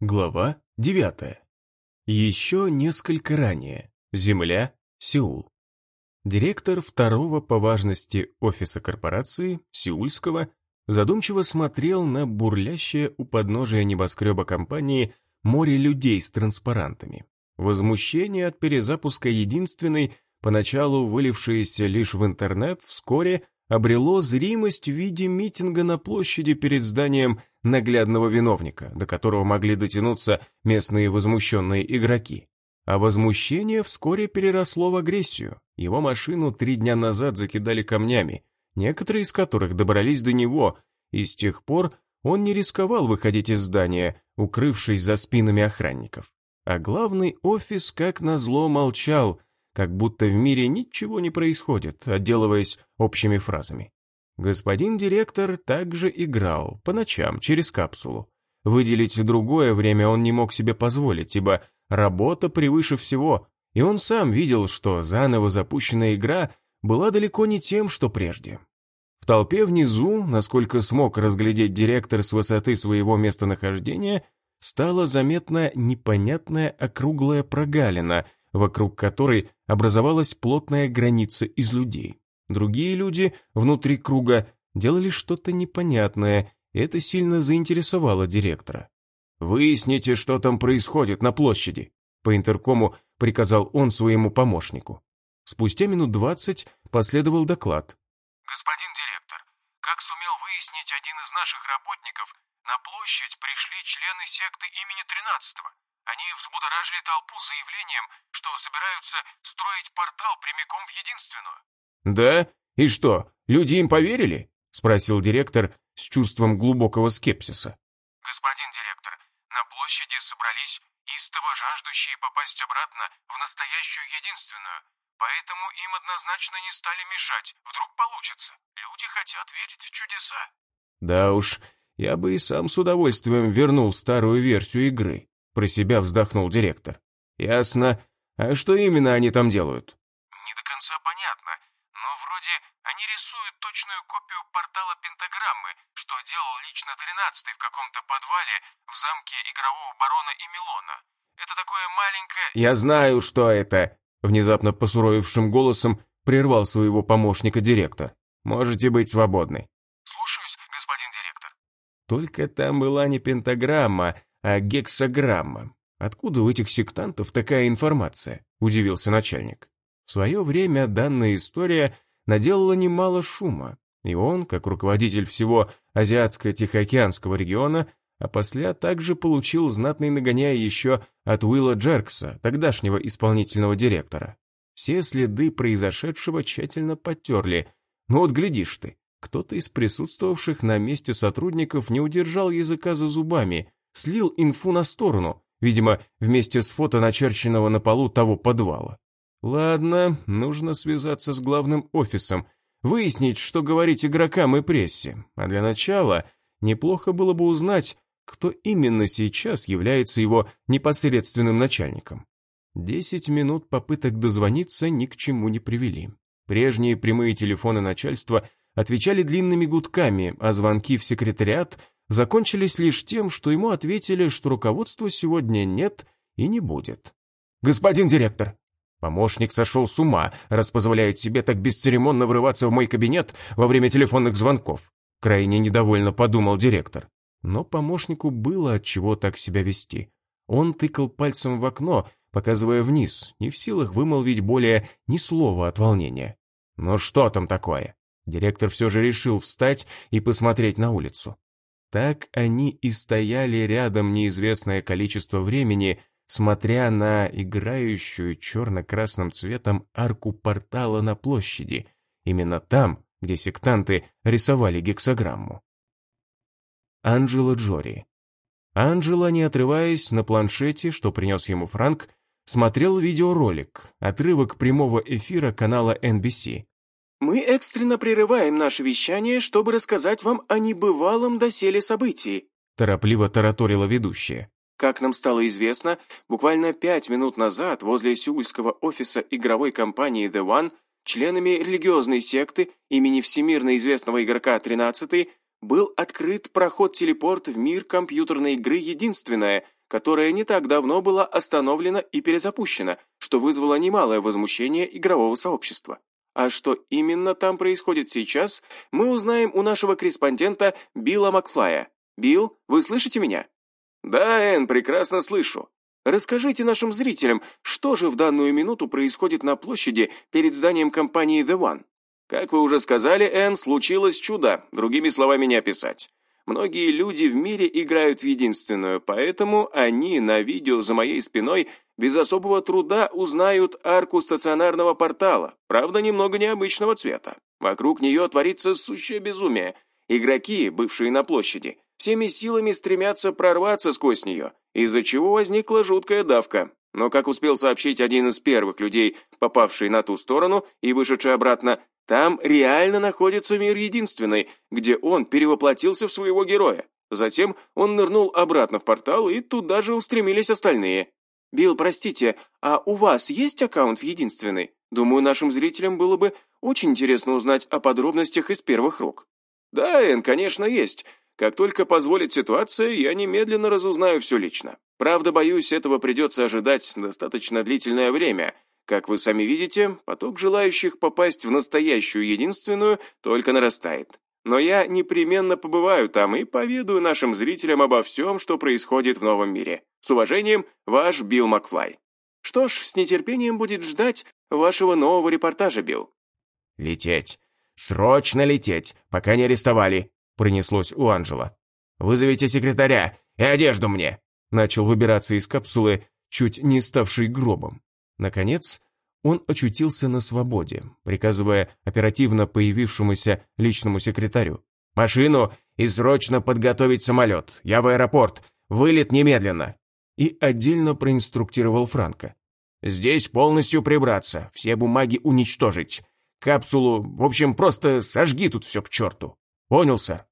Глава 9. Еще несколько ранее. Земля, Сеул. Директор второго по важности офиса корпорации, Сеульского, задумчиво смотрел на бурлящее у подножия небоскреба компании море людей с транспарантами. Возмущение от перезапуска единственной, поначалу вылившееся лишь в интернет, вскоре обрело зримость в виде митинга на площади перед зданием наглядного виновника, до которого могли дотянуться местные возмущенные игроки. А возмущение вскоре переросло в агрессию. Его машину три дня назад закидали камнями, некоторые из которых добрались до него, и с тех пор он не рисковал выходить из здания, укрывшись за спинами охранников. А главный офис, как назло, молчал, как будто в мире ничего не происходит, отделываясь общими фразами. Господин директор также играл, по ночам, через капсулу. Выделить другое время он не мог себе позволить, ибо работа превыше всего, и он сам видел, что заново запущенная игра была далеко не тем, что прежде. В толпе внизу, насколько смог разглядеть директор с высоты своего местонахождения, стала заметна непонятная округлая прогалина, вокруг которой образовалась плотная граница из людей. Другие люди внутри круга делали что-то непонятное, и это сильно заинтересовало директора. «Выясните, что там происходит на площади», по интеркому приказал он своему помощнику. Спустя минут двадцать последовал доклад. «Господин директор, как сумел выяснить один из наших работников, на площадь пришли члены секты имени Тринадцатого. Они взбудоражили толпу заявлением, что собираются строить портал прямиком в единственную. «Да? И что, люди им поверили?» — спросил директор с чувством глубокого скепсиса. «Господин директор, на площади собрались истово жаждущие попасть обратно в настоящую единственную, поэтому им однозначно не стали мешать, вдруг получится. Люди хотят верить в чудеса». «Да уж, я бы и сам с удовольствием вернул старую версию игры», про себя вздохнул директор. «Ясно. А что именно они там делают?» «Не до конца понятно, они рисуют точную копию портала пентаграммы, что делал лично тринадцатый в каком-то подвале в замке игрового барона Эмилона. Это такое маленькое...» «Я знаю, что это!» Внезапно посуровившим голосом прервал своего помощника директор. «Можете быть свободны». «Слушаюсь, господин директор». Только там была не пентаграмма, а гексограмма. Откуда у этих сектантов такая информация? Удивился начальник. В свое время данная история наделала немало шума, и он, как руководитель всего Азиатско-Тихоокеанского региона, а после также получил знатный нагоняй еще от Уилла Джеркса, тогдашнего исполнительного директора. Все следы произошедшего тщательно потерли, но вот глядишь ты, кто-то из присутствовавших на месте сотрудников не удержал языка за зубами, слил инфу на сторону, видимо, вместе с фото начерченного на полу того подвала. Ладно, нужно связаться с главным офисом, выяснить, что говорить игрокам и прессе, а для начала неплохо было бы узнать, кто именно сейчас является его непосредственным начальником. Десять минут попыток дозвониться ни к чему не привели. Прежние прямые телефоны начальства отвечали длинными гудками, а звонки в секретариат закончились лишь тем, что ему ответили, что руководства сегодня нет и не будет. «Господин директор!» Помощник сошел с ума, раз позволяет себе так бесцеремонно врываться в мой кабинет во время телефонных звонков. Крайне недовольно подумал директор. Но помощнику было от чего так себя вести. Он тыкал пальцем в окно, показывая вниз, не в силах вымолвить более ни слова от волнения. «Ну что там такое?» Директор все же решил встать и посмотреть на улицу. Так они и стояли рядом неизвестное количество времени, смотря на играющую черно-красным цветом арку портала на площади, именно там, где сектанты рисовали гексограмму. Анджело Джори. Анджело, не отрываясь на планшете, что принес ему Франк, смотрел видеоролик, отрывок прямого эфира канала NBC. Мы экстренно прерываем наше вещание, чтобы рассказать вам о небывалом доселе событии», торопливо тараторила ведущая. Как нам стало известно, буквально пять минут назад возле сеульского офиса игровой компании The One членами религиозной секты имени всемирно известного игрока 13 был открыт проход-телепорт в мир компьютерной игры «Единственная», которое не так давно было остановлено и перезапущено, что вызвало немалое возмущение игрового сообщества. А что именно там происходит сейчас, мы узнаем у нашего корреспондента Билла Макфлая. Билл, вы слышите меня? Да, Энн, прекрасно слышу. Расскажите нашим зрителям, что же в данную минуту происходит на площади перед зданием компании The One. Как вы уже сказали, Энн, случилось чудо, другими словами не описать. Многие люди в мире играют в единственную, поэтому они на видео за моей спиной без особого труда узнают арку стационарного портала, правда, немного необычного цвета. Вокруг нее творится сущее безумие. Игроки, бывшие на площади, всеми силами стремятся прорваться сквозь нее, из-за чего возникла жуткая давка. Но, как успел сообщить один из первых людей, попавший на ту сторону и вышедший обратно, там реально находится мир единственный, где он перевоплотился в своего героя. Затем он нырнул обратно в портал, и туда же устремились остальные. «Билл, простите, а у вас есть аккаунт в единственный? Думаю, нашим зрителям было бы очень интересно узнать о подробностях из первых рук». «Да, Эн, конечно, есть. Как только позволит ситуация, я немедленно разузнаю все лично. Правда, боюсь, этого придется ожидать достаточно длительное время, как вы сами видите, поток желающих попасть в настоящую единственную только нарастает. Но я непременно побываю там и поведаю нашим зрителям обо всем, что происходит в новом мире. С уважением, ваш Билл Макфлай. Что ж, с нетерпением будет ждать вашего нового репортажа, Билл. «Лететь! Срочно лететь, пока не арестовали!» Пронеслось у Анжела. «Вызовите секретаря и одежду мне!» Начал выбираться из капсулы, чуть не ставший гробом. Наконец, он очутился на свободе, приказывая оперативно появившемуся личному секретарю. «Машину и срочно подготовить самолет. Я в аэропорт. Вылет немедленно!» И отдельно проинструктировал Франко. «Здесь полностью прибраться, все бумаги уничтожить. Капсулу, в общем, просто сожги тут все к черту. Понял, сэр?»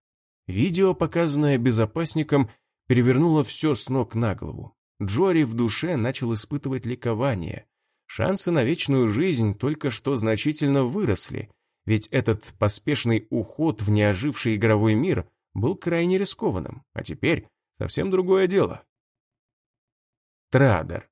Видео, показанное безопасником, перевернуло все с ног на голову. Джори в душе начал испытывать ликование. Шансы на вечную жизнь только что значительно выросли, ведь этот поспешный уход в неоживший игровой мир был крайне рискованным, а теперь совсем другое дело. Традер.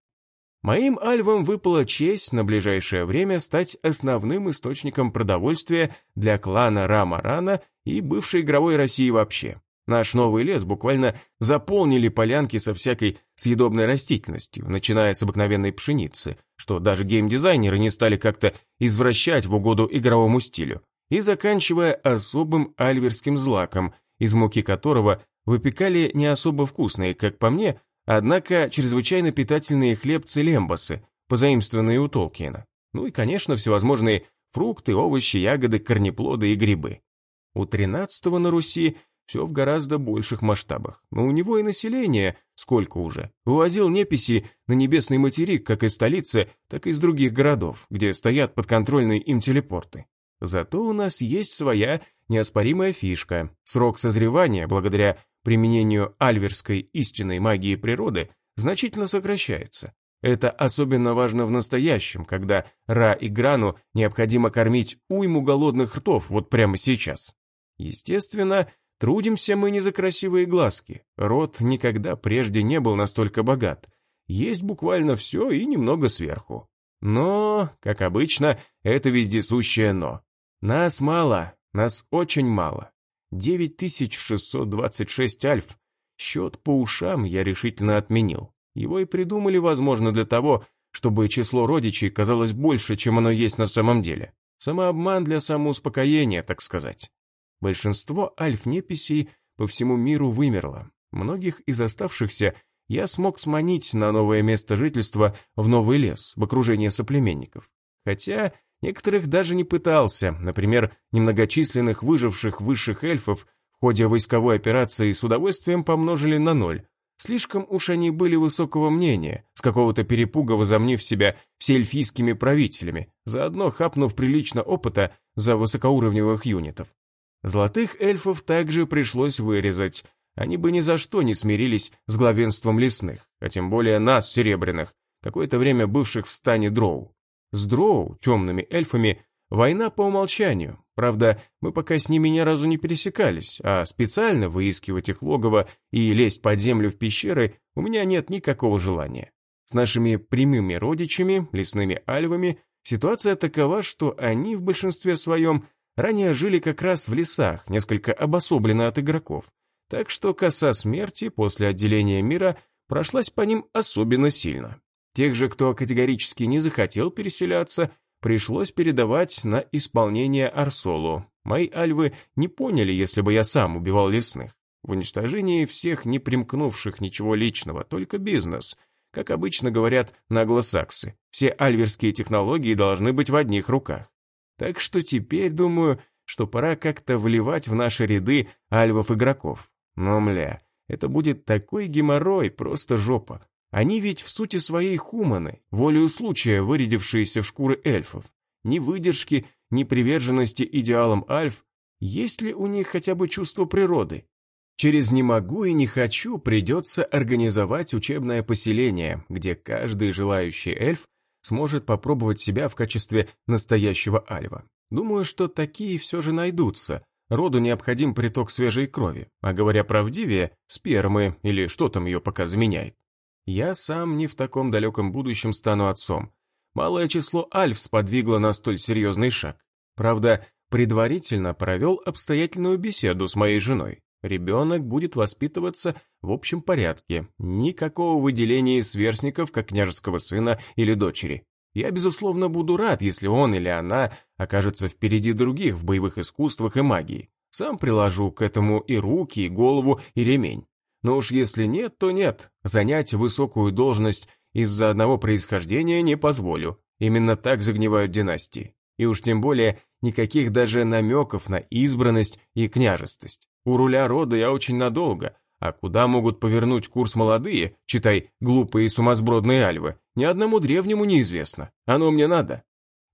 Моим альвам выпала честь на ближайшее время стать основным источником продовольствия для клана Рама-Рана и бывшей игровой России вообще. Наш новый лес буквально заполнили полянки со всякой съедобной растительностью, начиная с обыкновенной пшеницы, что даже геймдизайнеры не стали как-то извращать в угоду игровому стилю, и заканчивая особым альверским злаком, из муки которого выпекали не особо вкусные, как по мне, однако чрезвычайно питательные хлебцы-лембасы, позаимствованные у Толкиена. Ну и, конечно, всевозможные фрукты, овощи, ягоды, корнеплоды и грибы. У тринадцатого на Руси все в гораздо больших масштабах. Но у него и население, сколько уже, вывозил неписи на небесный материк как из столицы, так и из других городов, где стоят подконтрольные им телепорты. Зато у нас есть своя неоспоримая фишка. Срок созревания, благодаря применению альверской истинной магии природы, значительно сокращается. Это особенно важно в настоящем, когда Ра и Грану необходимо кормить уйму голодных ртов вот прямо сейчас. Естественно, Трудимся мы не за красивые глазки. Род никогда прежде не был настолько богат. Есть буквально все и немного сверху. Но, как обычно, это вездесущее «но». Нас мало, нас очень мало. 9626 альф. Счет по ушам я решительно отменил. Его и придумали, возможно, для того, чтобы число родичей казалось больше, чем оно есть на самом деле. Самообман для самоуспокоения, так сказать. Большинство альф-неписей по всему миру вымерло. Многих из оставшихся я смог сманить на новое место жительства в новый лес, в окружении соплеменников. Хотя некоторых даже не пытался, например, немногочисленных выживших высших эльфов в ходе войсковой операции с удовольствием помножили на ноль. Слишком уж они были высокого мнения, с какого-то перепуга возомнив себя всеэльфийскими правителями, заодно хапнув прилично опыта за высокоуровневых юнитов. Золотых эльфов также пришлось вырезать. Они бы ни за что не смирились с главенством лесных, а тем более нас, серебряных, какое-то время бывших в стане дроу. С дроу, темными эльфами, Война по умолчанию. Правда, мы пока с ними ни разу не пересекались, а специально выискивать их логово и лезть под землю в пещеры у меня нет никакого желания. С нашими прямыми родичами, лесными альвами, ситуация такова, что они в большинстве своем ранее жили как раз в лесах, несколько обособленно от игроков. Так что коса смерти после отделения мира прошлась по ним особенно сильно. Тех же, кто категорически не захотел переселяться, пришлось передавать на исполнение Арсолу. Мои альвы не поняли, если бы я сам убивал лесных. В уничтожении всех не примкнувших ничего личного, только бизнес. Как обычно говорят наглосаксы, все альверские технологии должны быть в одних руках. Так что теперь думаю, что пора как-то вливать в наши ряды альвов-игроков. Но, мля, это будет такой геморрой, просто жопа. Они ведь в сути своей хуманы, волею случая вырядившиеся в шкуры эльфов. Ни выдержки, ни приверженности идеалам альф. Есть ли у них хотя бы чувство природы? Через «не могу» и «не хочу» придется организовать учебное поселение, где каждый желающий эльф сможет попробовать себя в качестве настоящего альва. Думаю, что такие все же найдутся. Роду необходим приток свежей крови, а говоря правдивее, спермы или что там ее пока заменяет. Я сам не в таком далеком будущем стану отцом. Малое число альф сподвигло на столь серьезный шаг. Правда, предварительно провел обстоятельную беседу с моей женой. Ребенок будет воспитываться в общем порядке, никакого выделения сверстников, как княжеского сына или дочери. Я, безусловно, буду рад, если он или она окажется впереди других в боевых искусствах и магии. Сам приложу к этому и руки, и голову, и ремень. Но уж если нет, то нет. Занять высокую должность из-за одного происхождения не позволю. Именно так загнивают династии. И уж тем более никаких даже намеков на избранность и княжестость. У руля рода я очень надолго, а куда могут повернуть курс молодые, читай, глупые и сумасбродные альвы, ни одному древнему неизвестно. Оно мне надо.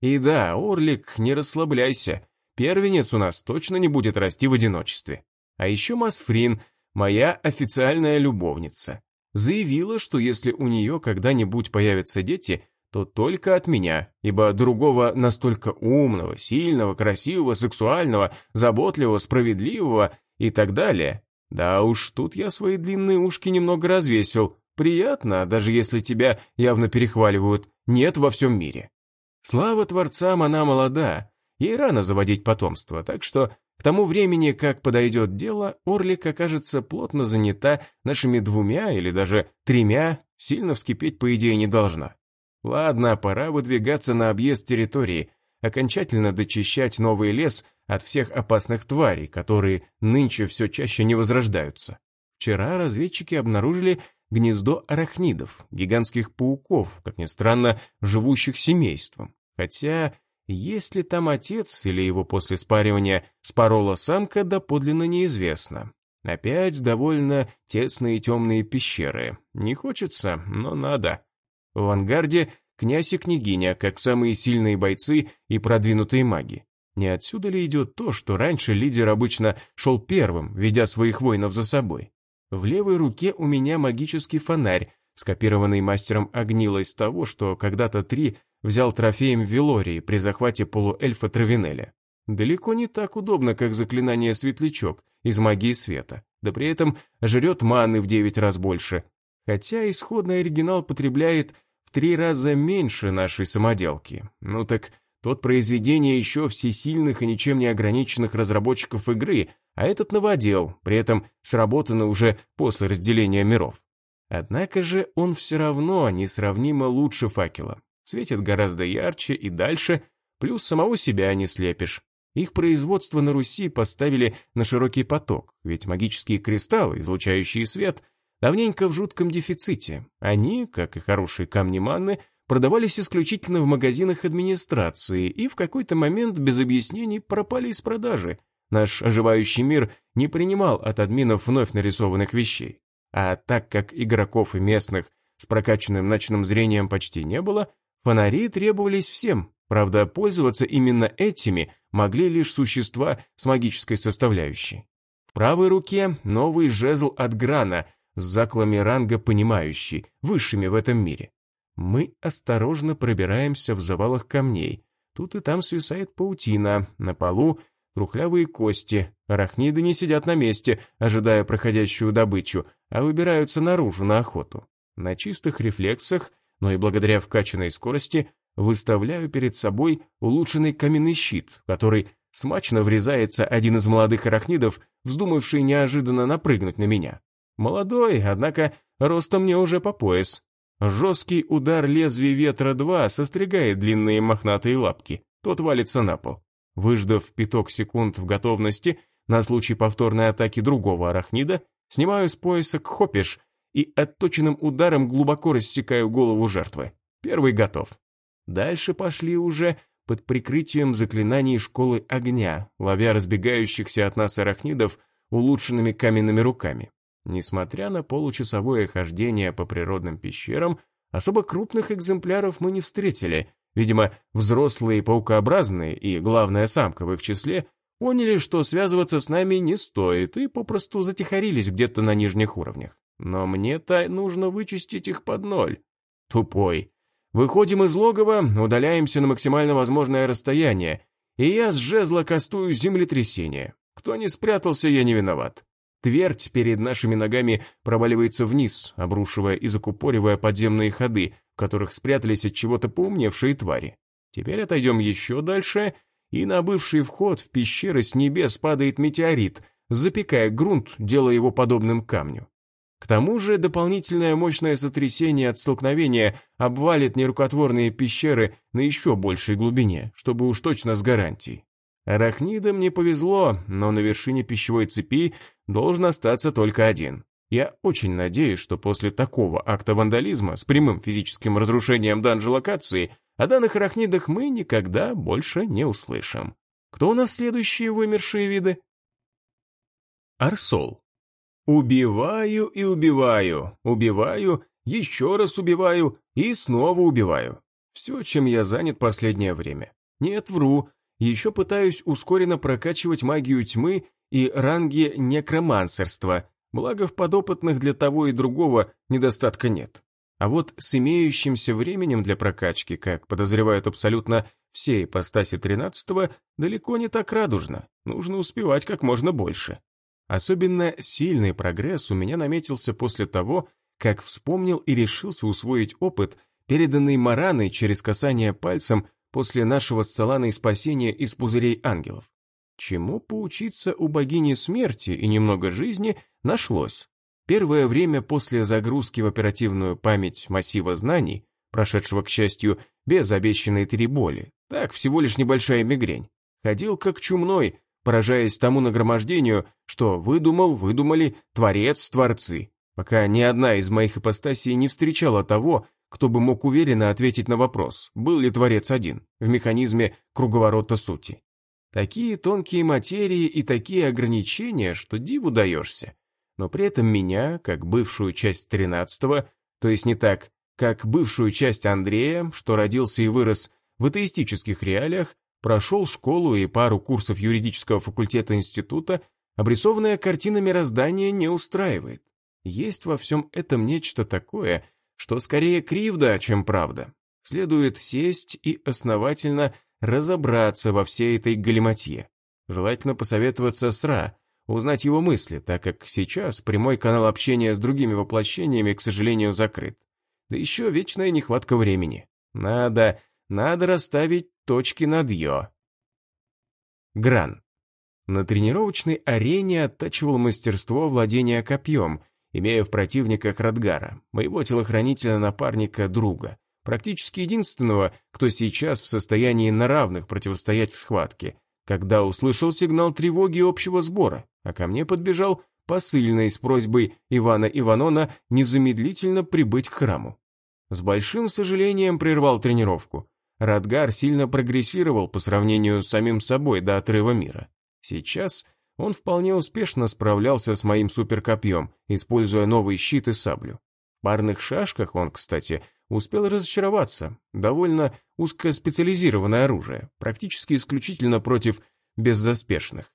И да, Орлик, не расслабляйся. Первенец у нас точно не будет расти в одиночестве. А еще Масфрин, моя официальная любовница, заявила, что если у нее когда-нибудь появятся дети, то только от меня, ибо другого настолько умного, сильного, красивого, сексуального, заботливого, справедливого и так далее. Да уж, тут я свои длинные ушки немного развесил. Приятно, даже если тебя явно перехваливают. Нет во всем мире. Слава творцам, она молода. Ей рано заводить потомство, так что к тому времени, как подойдет дело, Орлик окажется плотно занята нашими двумя или даже тремя, сильно вскипеть, по идее, не должна. Ладно, пора выдвигаться на объезд территории, окончательно дочищать новый лес от всех опасных тварей, которые нынче все чаще не возрождаются. Вчера разведчики обнаружили гнездо арахнидов, гигантских пауков, как ни странно, живущих семейством. Хотя, есть ли там отец или его после спаривания спорола самка, доподлинно неизвестно. Опять довольно тесные темные пещеры. Не хочется, но надо. В авангарде князь и княгиня, как самые сильные бойцы и продвинутые маги. Не отсюда ли идет то, что раньше лидер обычно шел первым, ведя своих воинов за собой? В левой руке у меня магический фонарь, скопированный мастером Огнила из того, что когда-то Три взял трофеем в при захвате полуэльфа Травинеля. Далеко не так удобно, как заклинание Светлячок из магии света, да при этом жрет маны в девять раз больше. Хотя исходный оригинал потребляет в три раза меньше нашей самоделки. Ну так тот произведение еще всесильных и ничем не ограниченных разработчиков игры, а этот новодел, при этом сработано уже после разделения миров. Однако же он все равно несравнимо лучше факела. Светит гораздо ярче и дальше, плюс самого себя не слепишь. Их производство на Руси поставили на широкий поток, ведь магические кристаллы, излучающие свет – давненько в жутком дефиците. Они, как и хорошие камни манны, продавались исключительно в магазинах администрации и в какой-то момент без объяснений пропали из продажи. Наш оживающий мир не принимал от админов вновь нарисованных вещей. А так как игроков и местных с прокачанным ночным зрением почти не было, фонари требовались всем. Правда, пользоваться именно этими могли лишь существа с магической составляющей. В правой руке новый жезл от Грана – с заклами ранга понимающий, высшими в этом мире. Мы осторожно пробираемся в завалах камней, Тут и там свисает паутина, на полу трухлявые кости. Арахниды не сидят на месте, ожидая проходящую добычу, а выбираются наружу на охоту. На чистых рефлексах, но и благодаря вкачанной скорости, выставляю перед собой улучшенный каменный щит, который смачно врезается один из молодых арахнидов, вздумавший неожиданно напрыгнуть на меня. Молодой, однако, ростом мне уже по пояс. Жесткий удар лезвия ветра-2 состригает длинные мохнатые лапки. Тот валится на пол. Выждав пяток секунд в готовности на случай повторной атаки другого арахнида, снимаю с пояса кхопиш и отточенным ударом глубоко рассекаю голову жертвы. Первый готов. Дальше пошли уже под прикрытием заклинаний школы огня, ловя разбегающихся от нас арахнидов улучшенными каменными руками. Несмотря на получасовое хождение по природным пещерам, особо крупных экземпляров мы не встретили. Видимо, взрослые паукообразные и, главная самка в их числе, поняли, что связываться с нами не стоит и попросту затихарились где-то на нижних уровнях. Но мне-то нужно вычистить их под ноль. Тупой. Выходим из логова, удаляемся на максимально возможное расстояние, и я с жезла кастую землетрясение. Кто не спрятался, я не виноват. Твердь перед нашими ногами проваливается вниз, обрушивая и закупоривая подземные ходы, которых спрятались от чего-то поумневшие твари. Теперь отойдем еще дальше, и на бывший вход в пещеры с небес падает метеорит, запекая грунт, делая его подобным камню. К тому же дополнительное мощное сотрясение от столкновения обвалит нерукотворные пещеры на еще большей глубине, чтобы уж точно с гарантией. Арахнидам не повезло, но на вершине пищевой цепи должен остаться только один. Я очень надеюсь, что после такого акта вандализма с прямым физическим разрушением данжи-локации о данных арахнидах мы никогда больше не услышим. Кто у нас следующие вымершие виды? Арсол. Убиваю и убиваю, убиваю, еще раз убиваю и снова убиваю. Все, чем я занят последнее время. Нет, вру, еще пытаюсь ускоренно прокачивать магию тьмы и ранги некромансерства, благо в подопытных для того и другого недостатка нет. А вот с имеющимся временем для прокачки, как подозревают абсолютно все ипостаси 13-го, далеко не так радужно, нужно успевать как можно больше. Особенно сильный прогресс у меня наметился после того, как вспомнил и решился усвоить опыт, переданный Мараной через касание пальцем после нашего с Саланой спасения из пузырей ангелов. Чему поучиться у богини смерти и немного жизни нашлось. Первое время после загрузки в оперативную память массива знаний, прошедшего, к счастью, без обещанной триболи, так всего лишь небольшая мигрень, ходил как чумной, поражаясь тому нагромождению, что выдумал, выдумали, творец, творцы, пока ни одна из моих ипостасей не встречала того, кто бы мог уверенно ответить на вопрос, был ли Творец один, в механизме круговорота сути. Такие тонкие материи и такие ограничения, что диву даешься. Но при этом меня, как бывшую часть тринадцатого, то есть не так, как бывшую часть Андрея, что родился и вырос в атеистических реалиях, прошел школу и пару курсов юридического факультета института, обрисованная картина мироздания не устраивает. Есть во всем этом нечто такое – что скорее кривда, чем правда. Следует сесть и основательно разобраться во всей этой галиматье. Желательно посоветоваться с Ра, узнать его мысли, так как сейчас прямой канал общения с другими воплощениями, к сожалению, закрыт. Да еще вечная нехватка времени. Надо, надо расставить точки над «ё». Гран. На тренировочной арене оттачивал мастерство владения копьем – имея в противниках Радгара, моего телохранителя-напарника друга, практически единственного, кто сейчас в состоянии на равных противостоять в схватке, когда услышал сигнал тревоги общего сбора, а ко мне подбежал посыльный с просьбой Ивана Иванона незамедлительно прибыть к храму. С большим сожалением прервал тренировку. Радгар сильно прогрессировал по сравнению с самим собой до отрыва мира. Сейчас он вполне успешно справлялся с моим суперкопьем, используя новый щит и саблю. Парных шашках он, кстати, успел разочароваться. Довольно узкоспециализированное оружие, практически исключительно против бездоспешных.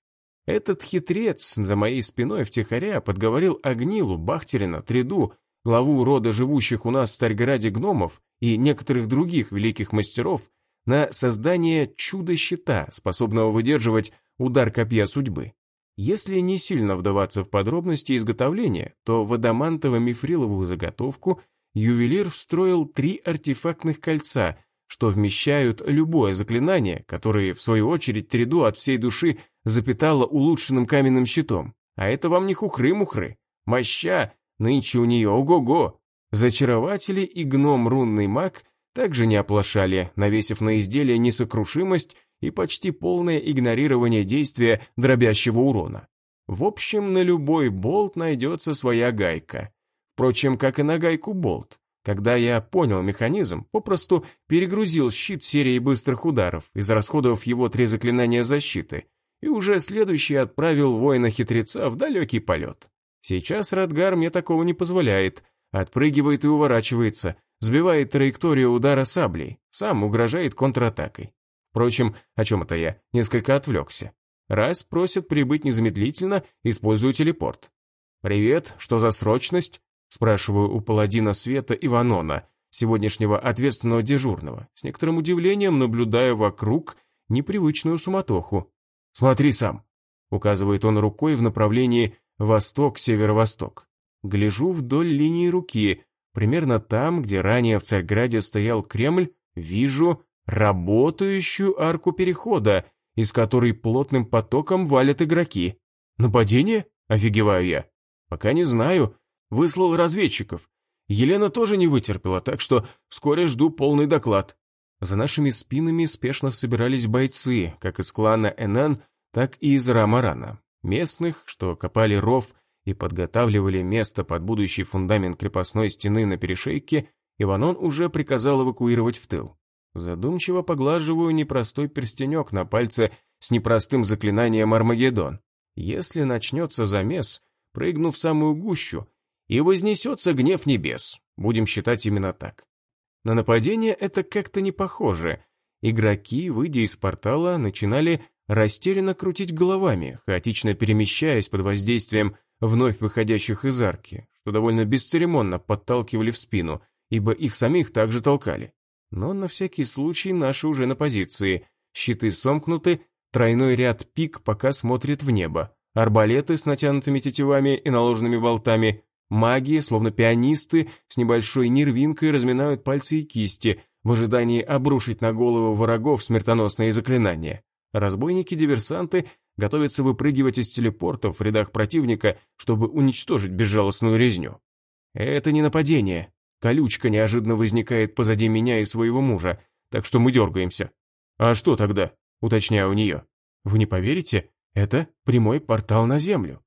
Этот хитрец за моей спиной втихаря подговорил Агнилу, Бахтерина, Триду, главу рода живущих у нас в Царьграде гномов и некоторых других великих мастеров на создание чудо-щита, способного выдерживать удар копья судьбы. Если не сильно вдаваться в подробности изготовления, то в адамантово-мифриловую заготовку ювелир встроил три артефактных кольца, что вмещают любое заклинание, которое, в свою очередь, Триду от всей души запитало улучшенным каменным щитом. А это вам не хухры-мухры. Моща, нынче у нее ого-го. Зачарователи и гном-рунный маг также не оплошали, навесив на изделие несокрушимость и почти полное игнорирование действия дробящего урона. В общем, на любой болт найдется своя гайка. Впрочем, как и на гайку болт. Когда я понял механизм, попросту перегрузил щит серией быстрых ударов, израсходовав его три заклинания защиты, и уже следующий отправил воина-хитреца в далекий полет. Сейчас Радгар мне такого не позволяет, отпрыгивает и уворачивается, сбивает траекторию удара саблей, сам угрожает контратакой. Впрочем, о чем это я, несколько отвлекся. Раз просят прибыть незамедлительно, использую телепорт. «Привет, что за срочность?» Спрашиваю у паладина Света Иванона, сегодняшнего ответственного дежурного, с некоторым удивлением наблюдая вокруг непривычную суматоху. «Смотри сам», — указывает он рукой в направлении восток-северо-восток. Гляжу вдоль линии руки, примерно там, где ранее в Царьграде стоял Кремль, вижу работающую арку перехода, из которой плотным потоком валят игроки. Нападение? Офигеваю я. Пока не знаю. Выслал разведчиков. Елена тоже не вытерпела, так что вскоре жду полный доклад. За нашими спинами спешно собирались бойцы, как из клана НН, так и из Рамарана. Местных, что копали ров и подготавливали место под будущий фундамент крепостной стены на перешейке, Иванон уже приказал эвакуировать в тыл. Задумчиво поглаживаю непростой перстенек на пальце с непростым заклинанием Армагеддон. Если начнется замес, прыгну в самую гущу, и вознесется гнев небес. Будем считать именно так. На нападение это как-то не похоже. Игроки, выйдя из портала, начинали растерянно крутить головами, хаотично перемещаясь под воздействием вновь выходящих из арки, что довольно бесцеремонно подталкивали в спину, ибо их самих также толкали. Но на всякий случай наши уже на позиции. Щиты сомкнуты, тройной ряд пик пока смотрит в небо. Арбалеты с натянутыми тетивами и наложенными болтами. Маги, словно пианисты, с небольшой нервинкой разминают пальцы и кисти, в ожидании обрушить на голову врагов смертоносные заклинания. Разбойники-диверсанты готовятся выпрыгивать из телепортов в рядах противника, чтобы уничтожить безжалостную резню. Это не нападение, Колючка неожиданно возникает позади меня и своего мужа, так что мы дергаемся. А что тогда? Уточняю у нее. Вы не поверите, это прямой портал на Землю.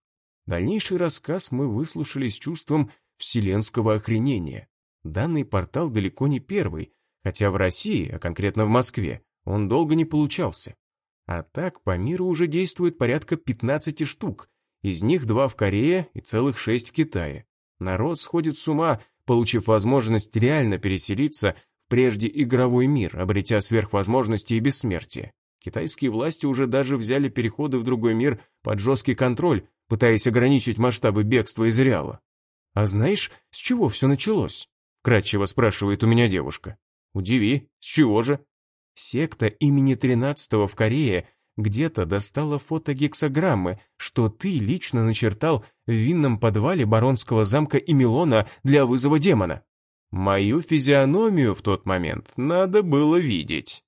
Дальнейший рассказ мы выслушали с чувством вселенского охренения. Данный портал далеко не первый, хотя в России, а конкретно в Москве, он долго не получался. А так по миру уже действует порядка 15 штук, из них два в Корее и целых шесть в Китае. Народ сходит с ума получив возможность реально переселиться в прежде игровой мир, обретя сверхвозможности и бессмертие. Китайские власти уже даже взяли переходы в другой мир под жесткий контроль, пытаясь ограничить масштабы бегства из Реала. «А знаешь, с чего все началось?» – кратчево спрашивает у меня девушка. «Удиви, с чего же?» Секта имени 13 в Корее где-то достала фото гексограммы, что ты лично начертал в винном подвале баронского замка Эмилона для вызова демона. Мою физиономию в тот момент надо было видеть.